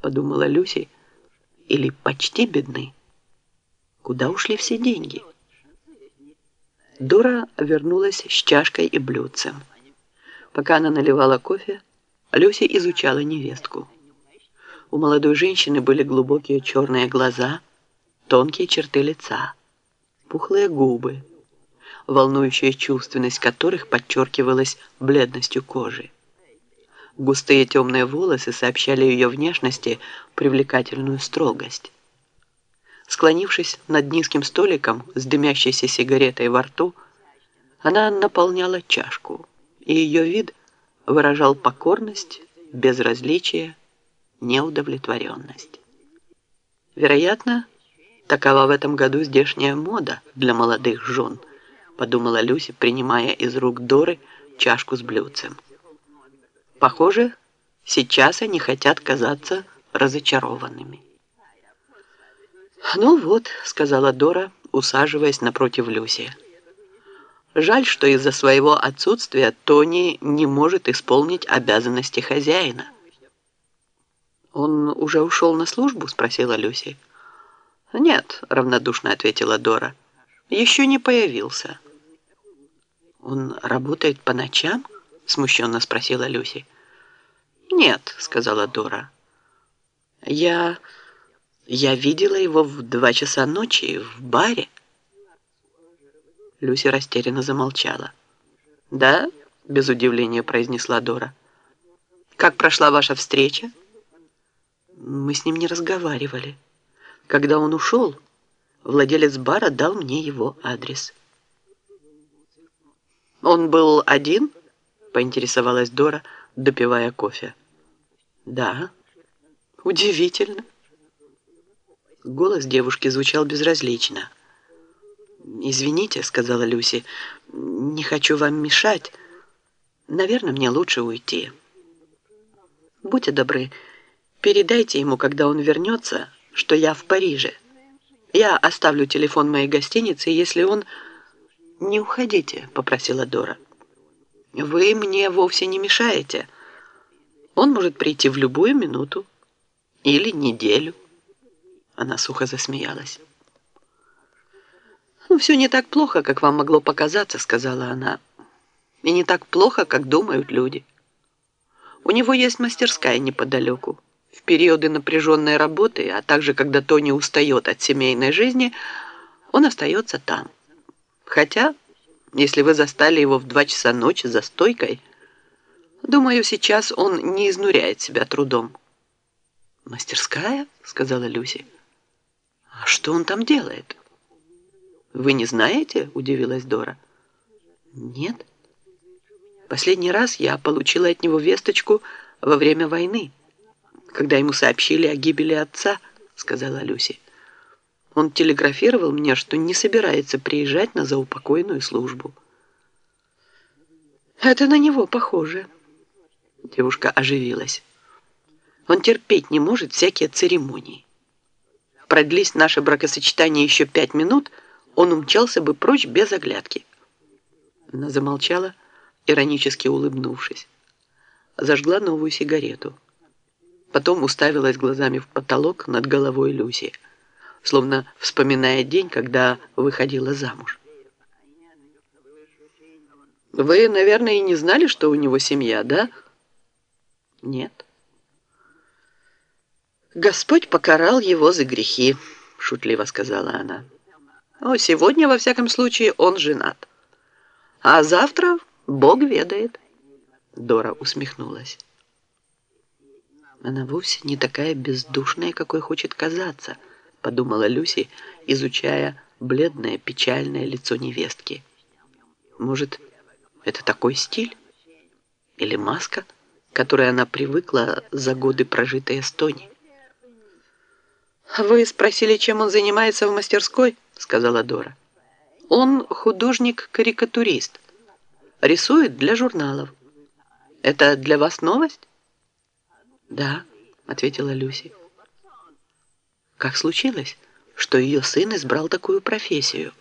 подумала Люси, или почти бедны. Куда ушли все деньги? Дора вернулась с чашкой и блюдцем. Пока она наливала кофе, Люся изучала невестку. У молодой женщины были глубокие черные глаза, тонкие черты лица, пухлые губы, волнующая чувственность которых подчеркивалась бледностью кожи. Густые темные волосы сообщали ее внешности привлекательную строгость. Склонившись над низким столиком с дымящейся сигаретой во рту, она наполняла чашку, и ее вид выражал покорность, безразличие, неудовлетворенность. Вероятно, такова в этом году здешняя мода для молодых жен, подумала Люси, принимая из рук Доры чашку с блюдцем. Похоже, сейчас они хотят казаться разочарованными. «Ну вот», — сказала Дора, усаживаясь напротив Люси. «Жаль, что из-за своего отсутствия Тони не может исполнить обязанности хозяина». «Он уже ушел на службу?» — спросила Люси. «Нет», — равнодушно ответила Дора. «Еще не появился». «Он работает по ночам?» — смущенно спросила Люси. «Нет», — сказала Дора. «Я... я видела его в два часа ночи в баре». Люси растерянно замолчала. «Да?» — без удивления произнесла Дора. «Как прошла ваша встреча?» «Мы с ним не разговаривали. Когда он ушел, владелец бара дал мне его адрес». «Он был один?» — поинтересовалась Дора, допивая кофе. Да, удивительно. Голос девушки звучал безразлично. «Извините», — сказала Люси, — «не хочу вам мешать. Наверное, мне лучше уйти. Будьте добры, передайте ему, когда он вернется, что я в Париже. Я оставлю телефон моей гостиницы, если он...» «Не уходите», — попросила Дора. «Вы мне вовсе не мешаете». Он может прийти в любую минуту или неделю. Она сухо засмеялась. «Ну, все не так плохо, как вам могло показаться», — сказала она. «И не так плохо, как думают люди. У него есть мастерская неподалеку. В периоды напряженной работы, а также когда Тони устает от семейной жизни, он остается там. Хотя, если вы застали его в два часа ночи за стойкой, Думаю, сейчас он не изнуряет себя трудом. «Мастерская?» — сказала Люси. «А что он там делает?» «Вы не знаете?» — удивилась Дора. «Нет. Последний раз я получила от него весточку во время войны, когда ему сообщили о гибели отца», — сказала Люси. «Он телеграфировал мне, что не собирается приезжать на заупокойную службу». «Это на него похоже». Девушка оживилась. Он терпеть не может всякие церемонии. Продлись наше бракосочетание еще пять минут, он умчался бы прочь без оглядки. Она замолчала, иронически улыбнувшись. Зажгла новую сигарету. Потом уставилась глазами в потолок над головой Люси, словно вспоминая день, когда выходила замуж. «Вы, наверное, и не знали, что у него семья, да?» Нет. Господь покарал его за грехи, шутливо сказала она. О, сегодня, во всяком случае, он женат. А завтра Бог ведает. Дора усмехнулась. Она вовсе не такая бездушная, какой хочет казаться, подумала Люси, изучая бледное, печальное лицо невестки. Может, это такой стиль? Или маска? которой она привыкла за годы прожитой Эстонии. «Вы спросили, чем он занимается в мастерской?» — сказала Дора. «Он художник-карикатурист. Рисует для журналов. Это для вас новость?» «Да», — ответила Люси. «Как случилось, что ее сын избрал такую профессию?»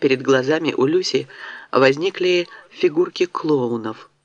Перед глазами у Люси возникли фигурки клоунов —